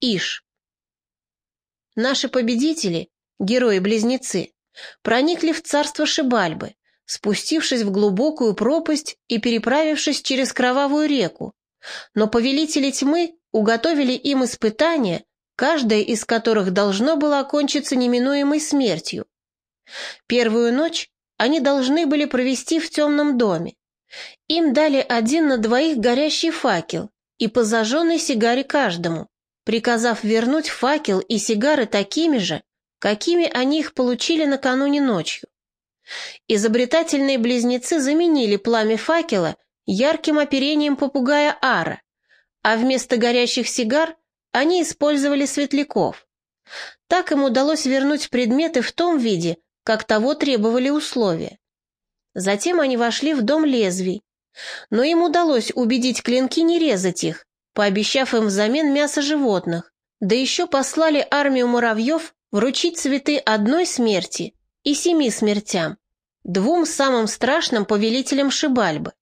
Иш. Наши победители, герои-близнецы, проникли в царство Шибальбы, спустившись в глубокую пропасть и переправившись через кровавую реку. Но повелители тьмы уготовили им испытания, каждое из которых должно было окончиться неминуемой смертью. Первую ночь они должны были провести в темном доме. Им дали один на двоих горящий факел и по зажженной сигаре каждому, приказав вернуть факел и сигары такими же, какими они их получили накануне ночью. Изобретательные близнецы заменили пламя факела ярким оперением попугая Ара, а вместо горящих сигар они использовали светляков. Так им удалось вернуть предметы в том виде, как того требовали условия. Затем они вошли в дом лезвий, но им удалось убедить клинки не резать их, пообещав им взамен мясо животных, да еще послали армию муравьев вручить цветы одной смерти и семи смертям, двум самым страшным повелителям Шибальбы.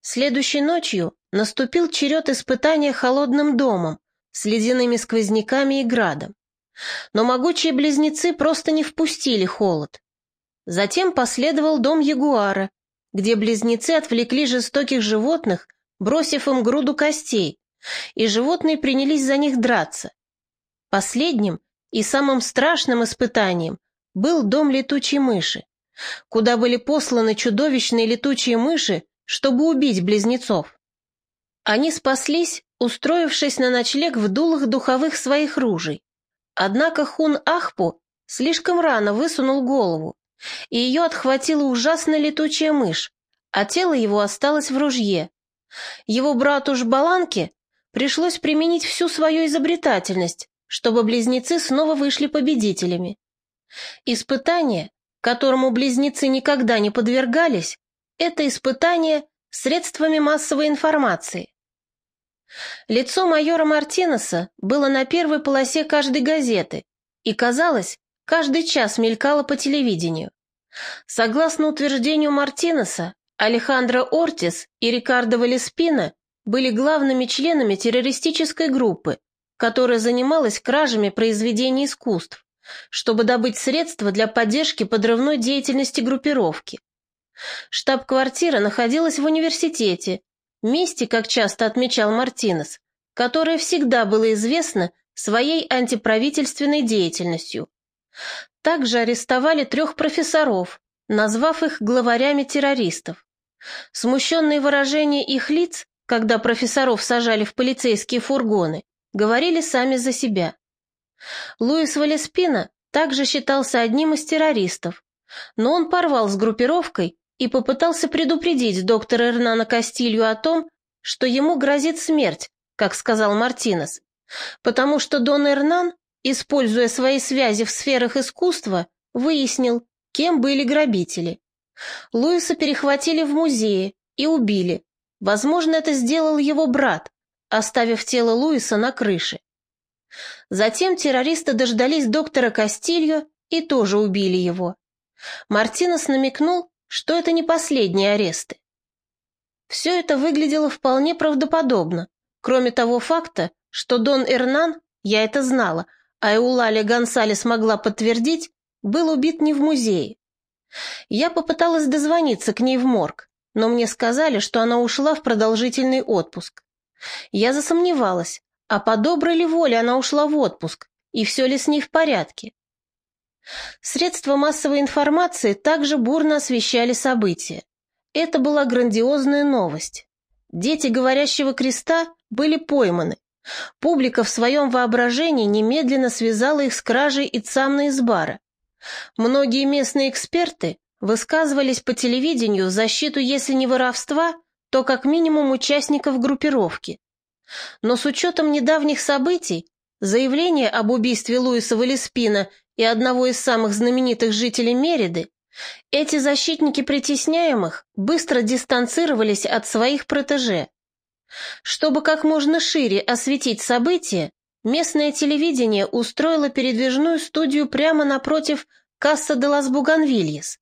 Следующей ночью наступил черед испытания холодным домом с ледяными сквозняками и градом. Но могучие близнецы просто не впустили холод. Затем последовал дом ягуара, где близнецы отвлекли жестоких животных, бросив им груду костей, и животные принялись за них драться. Последним и самым страшным испытанием был дом летучей мыши, куда были посланы чудовищные летучие мыши, чтобы убить близнецов. Они спаслись, устроившись на ночлег в дулах духовых своих ружей. Однако Хун Ахпу слишком рано высунул голову, и ее отхватила ужасная летучая мышь, а тело его осталось в ружье. Его брату Жбаланке пришлось применить всю свою изобретательность, чтобы близнецы снова вышли победителями. Испытание, которому близнецы никогда не подвергались, это испытание средствами массовой информации. Лицо майора Мартинеса было на первой полосе каждой газеты и, казалось, каждый час мелькало по телевидению. Согласно утверждению Мартинеса, Алехандро Ортис и Рикардо Валеспина были главными членами террористической группы, которая занималась кражами произведений искусств, чтобы добыть средства для поддержки подрывной деятельности группировки. Штаб-квартира находилась в университете, месте, как часто отмечал Мартинес, которое всегда было известно своей антиправительственной деятельностью. Также арестовали трех профессоров, назвав их главарями террористов. Смущенные выражения их лиц, когда профессоров сажали в полицейские фургоны, говорили сами за себя. Луис Валеспина также считался одним из террористов, но он порвал с группировкой и попытался предупредить доктора Эрнана Кастилью о том, что ему грозит смерть, как сказал Мартинес, потому что Дон Эрнан, используя свои связи в сферах искусства, выяснил, кем были грабители. Луиса перехватили в музее и убили. Возможно, это сделал его брат, оставив тело Луиса на крыше. Затем террористы дождались доктора Кастильо и тоже убили его. Мартинес намекнул, что это не последние аресты. Все это выглядело вполне правдоподобно, кроме того факта, что Дон Эрнан, я это знала, а Эулалия Гонсалес могла подтвердить, был убит не в музее. Я попыталась дозвониться к ней в морг, но мне сказали, что она ушла в продолжительный отпуск. Я засомневалась, а по доброй ли воле она ушла в отпуск, и все ли с ней в порядке. Средства массовой информации также бурно освещали события. Это была грандиозная новость. Дети говорящего креста были пойманы. Публика в своем воображении немедленно связала их с кражей Ицамна из бара. Многие местные эксперты высказывались по телевидению в защиту, если не воровства, то как минимум участников группировки. Но с учетом недавних событий, заявление об убийстве Луиса Валеспина и одного из самых знаменитых жителей Мериды, эти защитники притесняемых быстро дистанцировались от своих протеже. Чтобы как можно шире осветить события, местное телевидение устроило передвижную студию прямо напротив Касса де лас Буганвильес.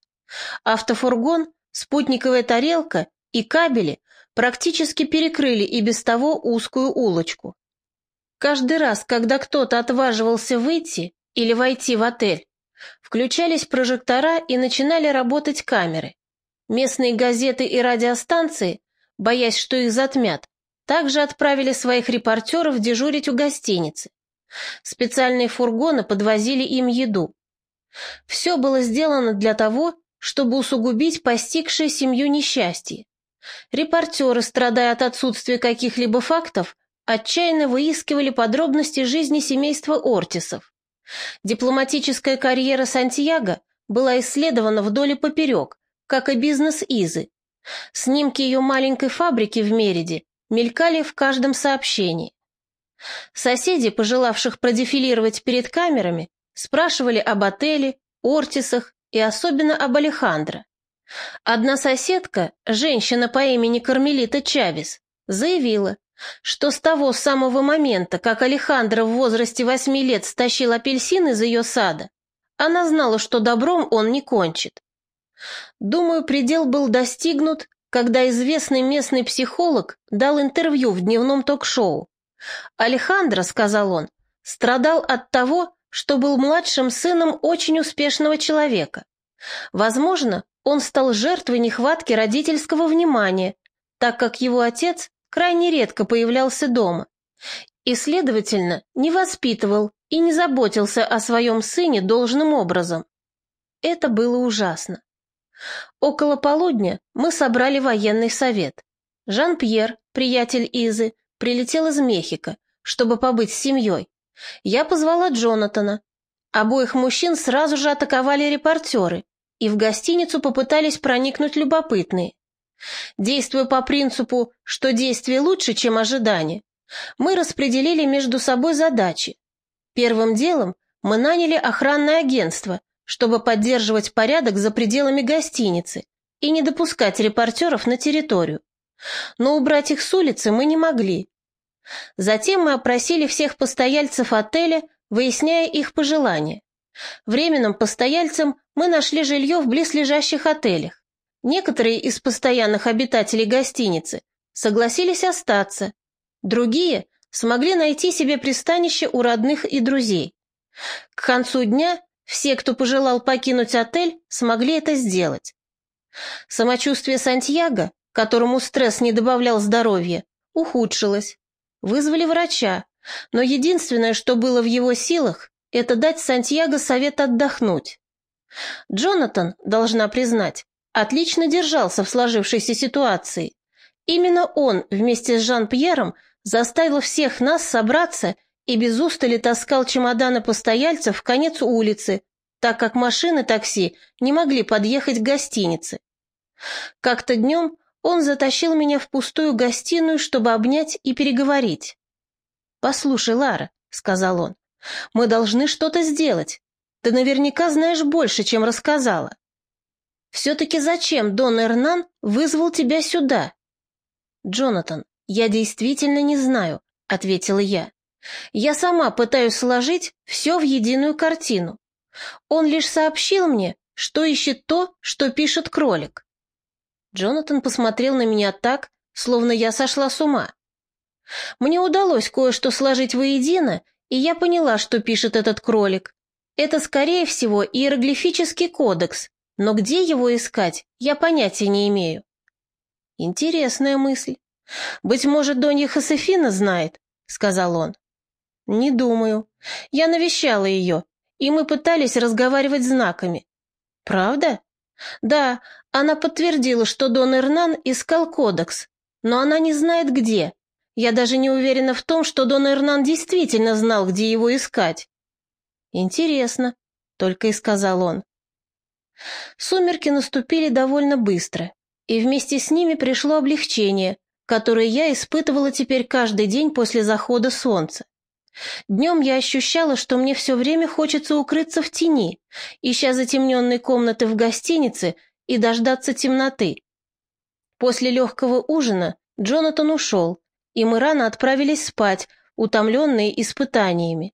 Автофургон, спутниковая тарелка и кабели практически перекрыли и без того узкую улочку. Каждый раз, когда кто-то отваживался выйти или войти в отель, включались прожектора и начинали работать камеры. Местные газеты и радиостанции, боясь, что их затмят, также отправили своих репортеров дежурить у гостиницы. Специальные фургоны подвозили им еду. Все было сделано для того, чтобы усугубить постигшее семью несчастье. Репортеры, страдая от отсутствия каких-либо фактов, отчаянно выискивали подробности жизни семейства Ортисов. Дипломатическая карьера Сантьяго была исследована вдоль и поперек, как и бизнес Изы. Снимки ее маленькой фабрики в Мериде мелькали в каждом сообщении. Соседи, пожелавших продефилировать перед камерами, спрашивали об отеле, Ортисах и особенно об Алехандро. Одна соседка, женщина по имени Кармелита Чавес, заявила, что с того самого момента, как Алехандро в возрасте восьми лет стащил апельсин из ее сада, она знала, что добром он не кончит. Думаю, предел был достигнут, когда известный местный психолог дал интервью в дневном ток-шоу. Алехандро, сказал он, страдал от того, что был младшим сыном очень успешного человека. Возможно, он стал жертвой нехватки родительского внимания, так как его отец крайне редко появлялся дома и, следовательно, не воспитывал и не заботился о своем сыне должным образом. Это было ужасно. Около полудня мы собрали военный совет. Жан-Пьер, приятель Изы, прилетел из Мехико, чтобы побыть с семьей. Я позвала Джонатана. Обоих мужчин сразу же атаковали репортеры, и в гостиницу попытались проникнуть любопытные. Действуя по принципу, что действие лучше, чем ожидание, мы распределили между собой задачи. Первым делом мы наняли охранное агентство, чтобы поддерживать порядок за пределами гостиницы и не допускать репортеров на территорию. Но убрать их с улицы мы не могли. Затем мы опросили всех постояльцев отеля, выясняя их пожелания. Временным постояльцам мы нашли жилье в близлежащих отелях. Некоторые из постоянных обитателей гостиницы согласились остаться, другие смогли найти себе пристанище у родных и друзей. К концу дня все, кто пожелал покинуть отель, смогли это сделать. Самочувствие Сантьяго, которому стресс не добавлял здоровья, ухудшилось. Вызвали врача, но единственное, что было в его силах, это дать Сантьяго совет отдохнуть. Джонатан, должна признать, отлично держался в сложившейся ситуации. Именно он вместе с Жан-Пьером заставил всех нас собраться и без устали таскал чемоданы постояльцев в конец улицы, так как машины такси не могли подъехать к гостинице. Как-то днем он затащил меня в пустую гостиную, чтобы обнять и переговорить. «Послушай, Лара», — сказал он, мы должны что-то сделать. Ты наверняка знаешь больше, чем рассказала. Все-таки зачем Дон Эрнан вызвал тебя сюда? Джонатан, я действительно не знаю, ответила я. Я сама пытаюсь сложить все в единую картину. Он лишь сообщил мне, что ищет то, что пишет кролик. Джонатан посмотрел на меня так, словно я сошла с ума. Мне удалось кое-что сложить воедино и я поняла, что пишет этот кролик. Это, скорее всего, иероглифический кодекс, но где его искать, я понятия не имею. Интересная мысль. Быть может, Донья Хосефина знает, сказал он. Не думаю. Я навещала ее, и мы пытались разговаривать знаками. Правда? Да, она подтвердила, что Дон Эрнан искал кодекс, но она не знает где, я даже не уверена в том, что Дон Эрнан действительно знал, где его искать. Интересно, только и сказал он. Сумерки наступили довольно быстро, и вместе с ними пришло облегчение, которое я испытывала теперь каждый день после захода солнца. Днем я ощущала, что мне все время хочется укрыться в тени, ища затемненной комнаты в гостинице и дождаться темноты. После легкого ужина Джонатан ушел, и мы рано отправились спать, утомленные испытаниями.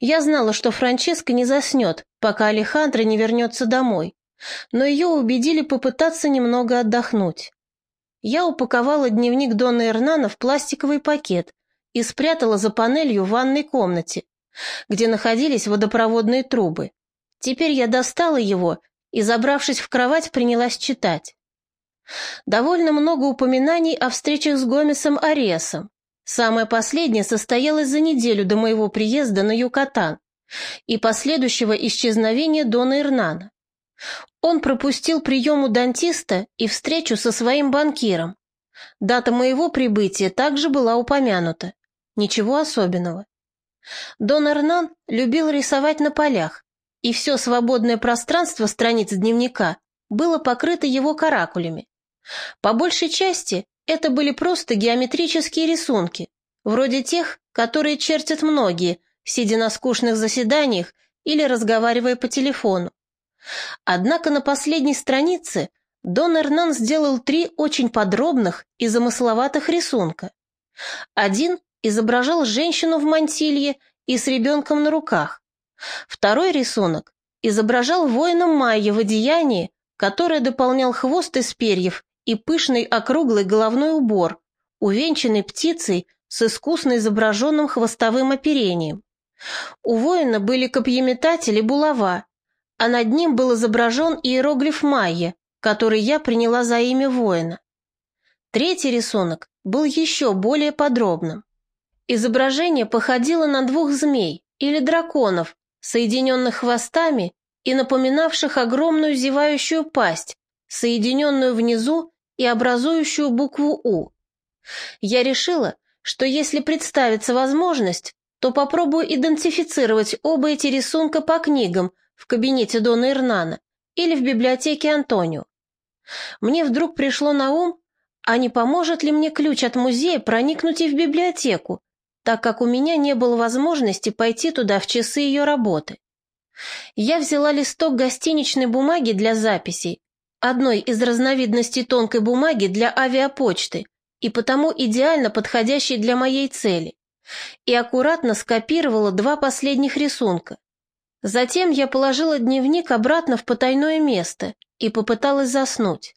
Я знала, что Франческа не заснет, пока Алехандро не вернется домой, но ее убедили попытаться немного отдохнуть. Я упаковала дневник Дона Эрнана в пластиковый пакет и спрятала за панелью в ванной комнате, где находились водопроводные трубы. Теперь я достала его и, забравшись в кровать, принялась читать. Довольно много упоминаний о встречах с Гомесом Аресом. Самое последнее состоялось за неделю до моего приезда на Юкатан и последующего исчезновения Дона Ирнана. Он пропустил прием у дантиста и встречу со своим банкиром. Дата моего прибытия также была упомянута. Ничего особенного. Дон Эрнан любил рисовать на полях, и все свободное пространство страниц дневника было покрыто его каракулями. По большей части это были просто геометрические рисунки, вроде тех, которые чертят многие, сидя на скучных заседаниях или разговаривая по телефону. Однако на последней странице Дон Эрнан сделал три очень подробных и замысловатых рисунка. Один изображал женщину в мантилье и с ребенком на руках. Второй рисунок изображал воина майя в одеянии, которое дополнял хвост из перьев и пышный округлый головной убор, увенчанный птицей с искусно изображенным хвостовым оперением. У воина были копьеметатель и булава, а над ним был изображен иероглиф майя, который я приняла за имя воина. Третий рисунок был еще более подробным. Изображение походило на двух змей или драконов, соединенных хвостами и напоминавших огромную зевающую пасть, соединенную внизу и образующую букву «У». Я решила, что если представится возможность, то попробую идентифицировать оба эти рисунка по книгам в кабинете Дона Ирнана или в библиотеке Антонио. Мне вдруг пришло на ум, а не поможет ли мне ключ от музея проникнуть и в библиотеку, так как у меня не было возможности пойти туда в часы ее работы. Я взяла листок гостиничной бумаги для записей, одной из разновидностей тонкой бумаги для авиапочты и потому идеально подходящей для моей цели, и аккуратно скопировала два последних рисунка. Затем я положила дневник обратно в потайное место и попыталась заснуть.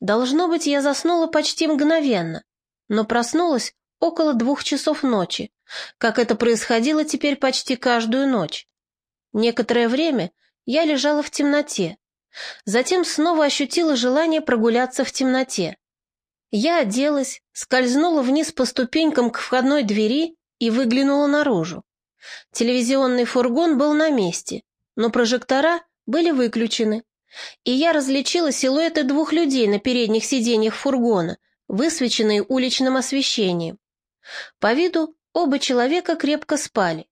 Должно быть, я заснула почти мгновенно, но проснулась около двух часов ночи, как это происходило теперь почти каждую ночь. Некоторое время я лежала в темноте, затем снова ощутила желание прогуляться в темноте. Я оделась, скользнула вниз по ступенькам к входной двери и выглянула наружу. Телевизионный фургон был на месте, но прожектора были выключены, и я различила силуэты двух людей на передних сиденьях фургона, высвеченные уличным освещением. По виду оба человека крепко спали.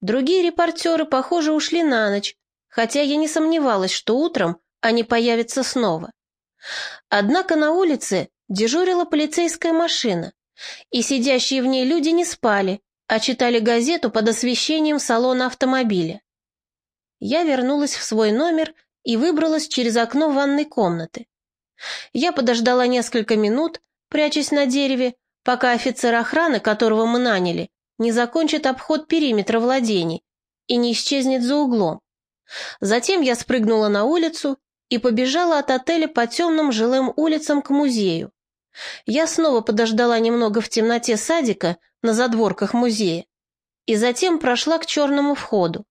Другие репортеры, похоже, ушли на ночь, хотя я не сомневалась, что утром они появятся снова. Однако на улице дежурила полицейская машина, и сидящие в ней люди не спали, а читали газету под освещением салона автомобиля. Я вернулась в свой номер и выбралась через окно ванной комнаты. Я подождала несколько минут, прячась на дереве, пока офицер охраны, которого мы наняли, не закончит обход периметра владений и не исчезнет за углом. Затем я спрыгнула на улицу и побежала от отеля по темным жилым улицам к музею. Я снова подождала немного в темноте садика на задворках музея и затем прошла к черному входу.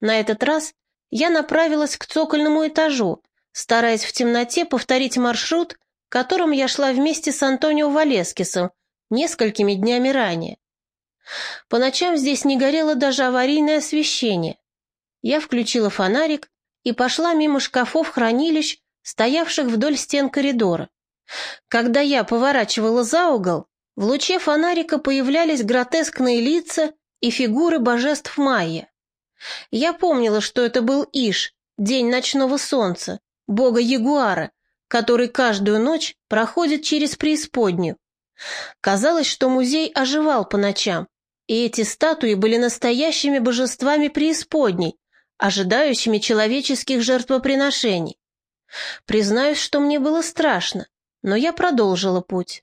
На этот раз я направилась к цокольному этажу, стараясь в темноте повторить маршрут, которым я шла вместе с Антонио Валескисом несколькими днями ранее. По ночам здесь не горело даже аварийное освещение. Я включила фонарик и пошла мимо шкафов хранилищ, стоявших вдоль стен коридора. Когда я поворачивала за угол, в луче фонарика появлялись гротескные лица и фигуры божеств майя. Я помнила, что это был Иш, день ночного солнца, бога Ягуара, который каждую ночь проходит через преисподнюю. Казалось, что музей оживал по ночам, и эти статуи были настоящими божествами преисподней, ожидающими человеческих жертвоприношений. Признаюсь, что мне было страшно, но я продолжила путь.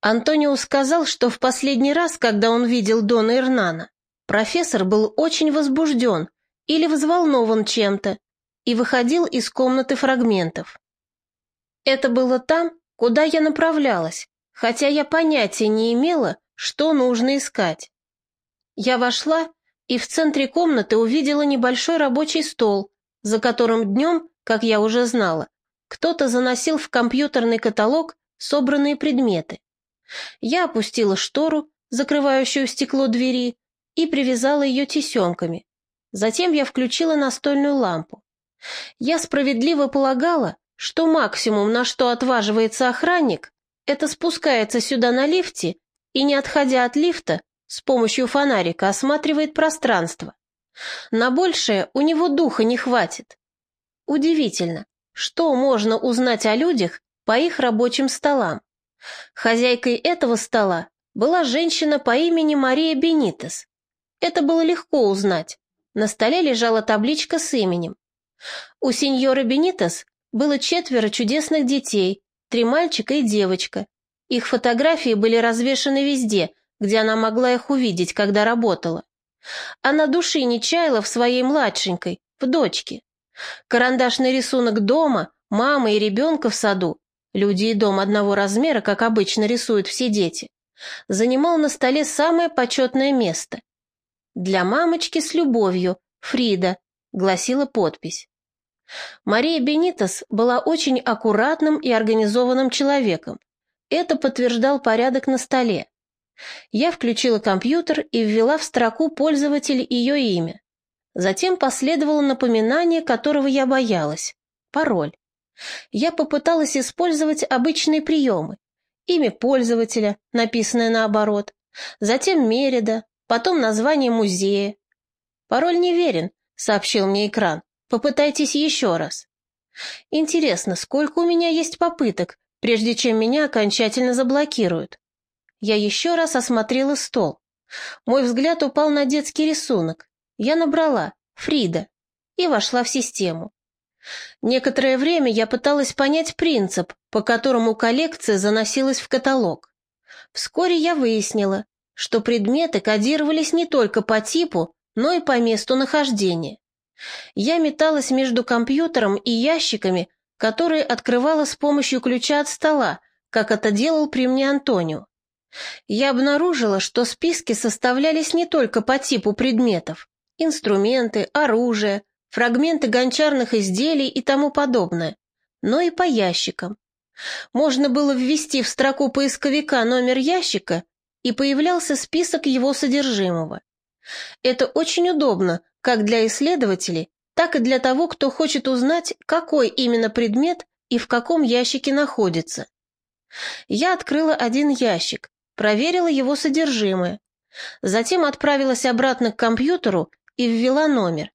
Антонио сказал, что в последний раз, когда он видел Дона Ирнана, профессор был очень возбужден или взволнован чем-то и выходил из комнаты фрагментов. Это было там, куда я направлялась, хотя я понятия не имела, что нужно искать. Я вошла и в центре комнаты увидела небольшой рабочий стол, за которым днем, как я уже знала, кто-то заносил в компьютерный каталог собранные предметы. Я опустила штору, закрывающую стекло двери, и привязала ее тесемками. Затем я включила настольную лампу. Я справедливо полагала, что максимум, на что отваживается охранник, это спускается сюда на лифте и, не отходя от лифта, с помощью фонарика осматривает пространство. На большее у него духа не хватит. Удивительно, что можно узнать о людях по их рабочим столам. Хозяйкой этого стола была женщина по имени Мария Бенитес. Это было легко узнать. На столе лежала табличка с именем. У сеньора Бенитес было четверо чудесных детей, три мальчика и девочка. Их фотографии были развешаны везде, где она могла их увидеть, когда работала. Она души не чаяла в своей младшенькой, в дочке. Карандашный рисунок дома, мамы и ребенка в саду, люди и дом одного размера, как обычно рисуют все дети, занимал на столе самое почетное место. «Для мамочки с любовью, Фрида», — гласила подпись. Мария Бенитос была очень аккуратным и организованным человеком. Это подтверждал порядок на столе. Я включила компьютер и ввела в строку пользователя ее имя. Затем последовало напоминание, которого я боялась. Пароль. Я попыталась использовать обычные приемы. Имя пользователя, написанное наоборот, затем Мерида, потом название музея. «Пароль неверен», — сообщил мне экран. «Попытайтесь еще раз». Интересно, сколько у меня есть попыток, прежде чем меня окончательно заблокируют? Я еще раз осмотрела стол. Мой взгляд упал на детский рисунок. Я набрала «Фрида» и вошла в систему. Некоторое время я пыталась понять принцип, по которому коллекция заносилась в каталог. Вскоре я выяснила, что предметы кодировались не только по типу, но и по месту нахождения. Я металась между компьютером и ящиками, которые открывала с помощью ключа от стола, как это делал при мне Антонио. Я обнаружила, что списки составлялись не только по типу предметов. Инструменты, оружие, фрагменты гончарных изделий и тому подобное, но и по ящикам. Можно было ввести в строку поисковика номер ящика, и появлялся список его содержимого. Это очень удобно как для исследователей, так и для того, кто хочет узнать, какой именно предмет и в каком ящике находится. Я открыла один ящик, проверила его содержимое, затем отправилась обратно к компьютеру и ввела номер.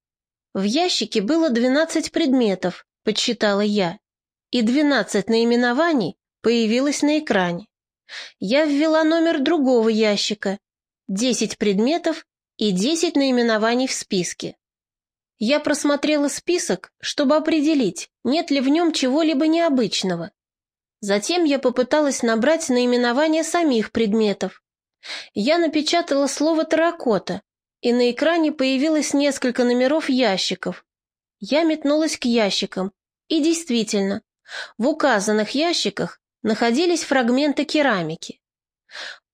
В ящике было 12 предметов, подсчитала я, и 12 наименований появилось на экране. Я ввела номер другого ящика, 10 предметов и 10 наименований в списке. Я просмотрела список, чтобы определить, нет ли в нем чего-либо необычного. Затем я попыталась набрать наименование самих предметов. Я напечатала слово «терракота», и на экране появилось несколько номеров ящиков. Я метнулась к ящикам, и действительно, в указанных ящиках находились фрагменты керамики.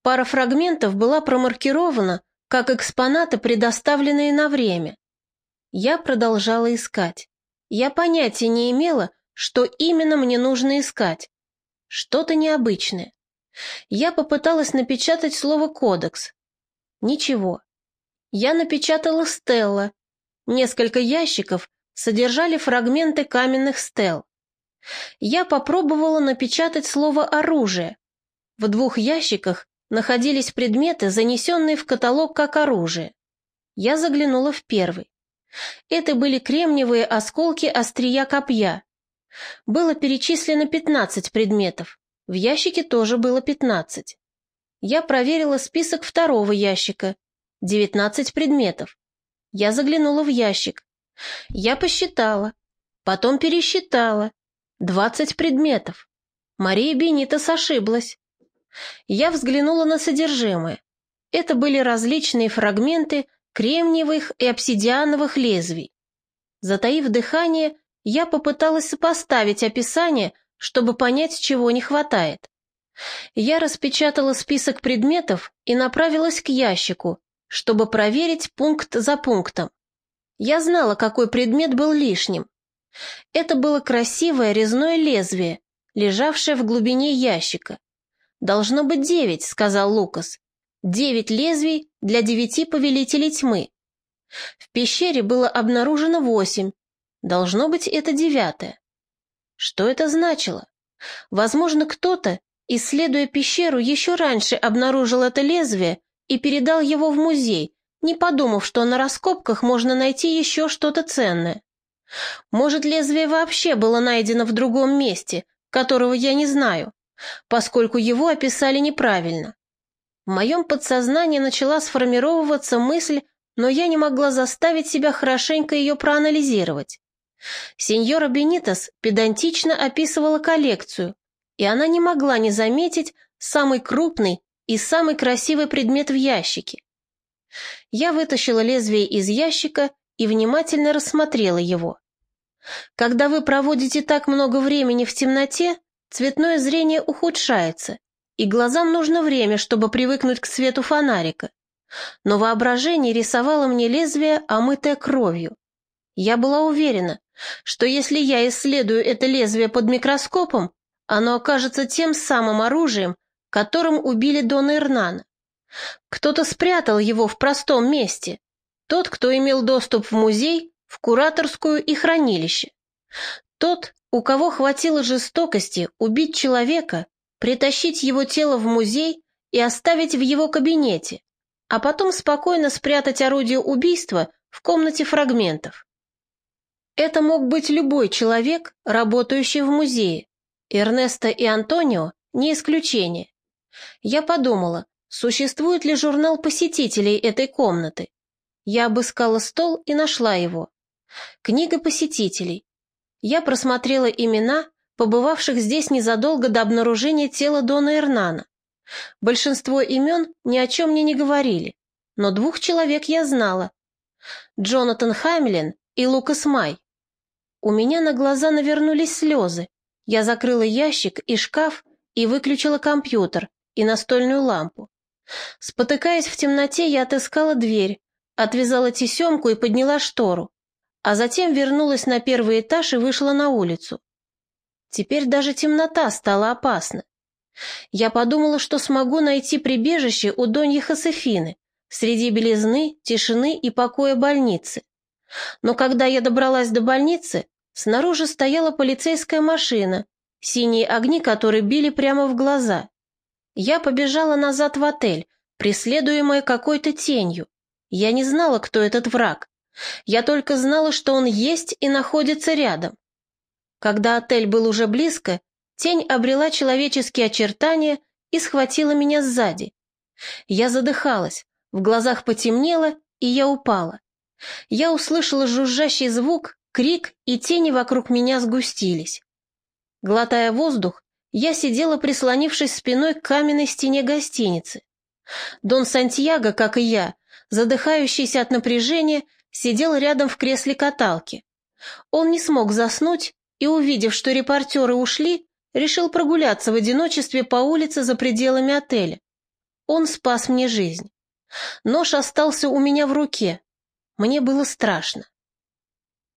Пара фрагментов была промаркирована как экспонаты, предоставленные на время. Я продолжала искать. Я понятия не имела, что именно мне нужно искать. Что-то необычное. Я попыталась напечатать слово «кодекс». Ничего. Я напечатала «стелла». Несколько ящиков содержали фрагменты каменных стел. Я попробовала напечатать слово «оружие». В двух ящиках находились предметы, занесенные в каталог как оружие. Я заглянула в первый. Это были кремниевые осколки острия копья. Было перечислено 15 предметов. В ящике тоже было 15. Я проверила список второго ящика. 19 предметов. Я заглянула в ящик. Я посчитала. Потом пересчитала. 20 предметов. Мария Бенитос ошиблась. Я взглянула на содержимое. Это были различные фрагменты кремниевых и обсидиановых лезвий. Затаив дыхание, я попыталась сопоставить описание, чтобы понять, чего не хватает. Я распечатала список предметов и направилась к ящику, чтобы проверить пункт за пунктом. Я знала, какой предмет был лишним. Это было красивое резное лезвие, лежавшее в глубине ящика. «Должно быть девять», — сказал Лукас. «Девять лезвий для девяти повелителей тьмы». В пещере было обнаружено восемь. Должно быть, это девятое. Что это значило? Возможно, кто-то, исследуя пещеру, еще раньше обнаружил это лезвие и передал его в музей, не подумав, что на раскопках можно найти еще что-то ценное. Может, лезвие вообще было найдено в другом месте, которого я не знаю, поскольку его описали неправильно. В моем подсознании начала сформировываться мысль, но я не могла заставить себя хорошенько ее проанализировать. Сеньора Бенитос педантично описывала коллекцию, и она не могла не заметить самый крупный и самый красивый предмет в ящике. Я вытащила лезвие из ящика и внимательно рассмотрела его. Когда вы проводите так много времени в темноте, цветное зрение ухудшается, и глазам нужно время, чтобы привыкнуть к свету фонарика. Но воображение рисовало мне лезвие, омытое кровью. Я была уверена, что если я исследую это лезвие под микроскопом, оно окажется тем самым оружием, которым убили Дона Ирнана. Кто-то спрятал его в простом месте. Тот, кто имел доступ в музей, в кураторскую и хранилище. Тот, у кого хватило жестокости убить человека, притащить его тело в музей и оставить в его кабинете, а потом спокойно спрятать орудие убийства в комнате фрагментов. Это мог быть любой человек, работающий в музее. Эрнесто и Антонио не исключение. Я подумала, существует ли журнал посетителей этой комнаты. Я обыскала стол и нашла его. Книга посетителей. Я просмотрела имена, побывавших здесь незадолго до обнаружения тела Дона Эрнана. Большинство имен ни о чем мне не говорили, но двух человек я знала. Джонатан Хамлин и Лукас Май. У меня на глаза навернулись слезы. Я закрыла ящик и шкаф и выключила компьютер и настольную лампу. Спотыкаясь в темноте, я отыскала дверь, отвязала тесемку и подняла штору, а затем вернулась на первый этаж и вышла на улицу. Теперь даже темнота стала опасна. Я подумала, что смогу найти прибежище у Доньи Хосефины, среди белизны, тишины и покоя больницы. Но когда я добралась до больницы, снаружи стояла полицейская машина, синие огни которой били прямо в глаза. Я побежала назад в отель, преследуемая какой-то тенью. Я не знала, кто этот враг. Я только знала, что он есть и находится рядом. Когда отель был уже близко, тень обрела человеческие очертания и схватила меня сзади. Я задыхалась, в глазах потемнело, и я упала. Я услышала жужжащий звук, крик, и тени вокруг меня сгустились. Глотая воздух, я сидела, прислонившись спиной к каменной стене гостиницы. Дон Сантьяго, как и я, задыхающийся от напряжения, сидел рядом в кресле каталки. Он не смог заснуть и, увидев, что репортеры ушли, решил прогуляться в одиночестве по улице за пределами отеля. Он спас мне жизнь. Нож остался у меня в руке, мне было страшно.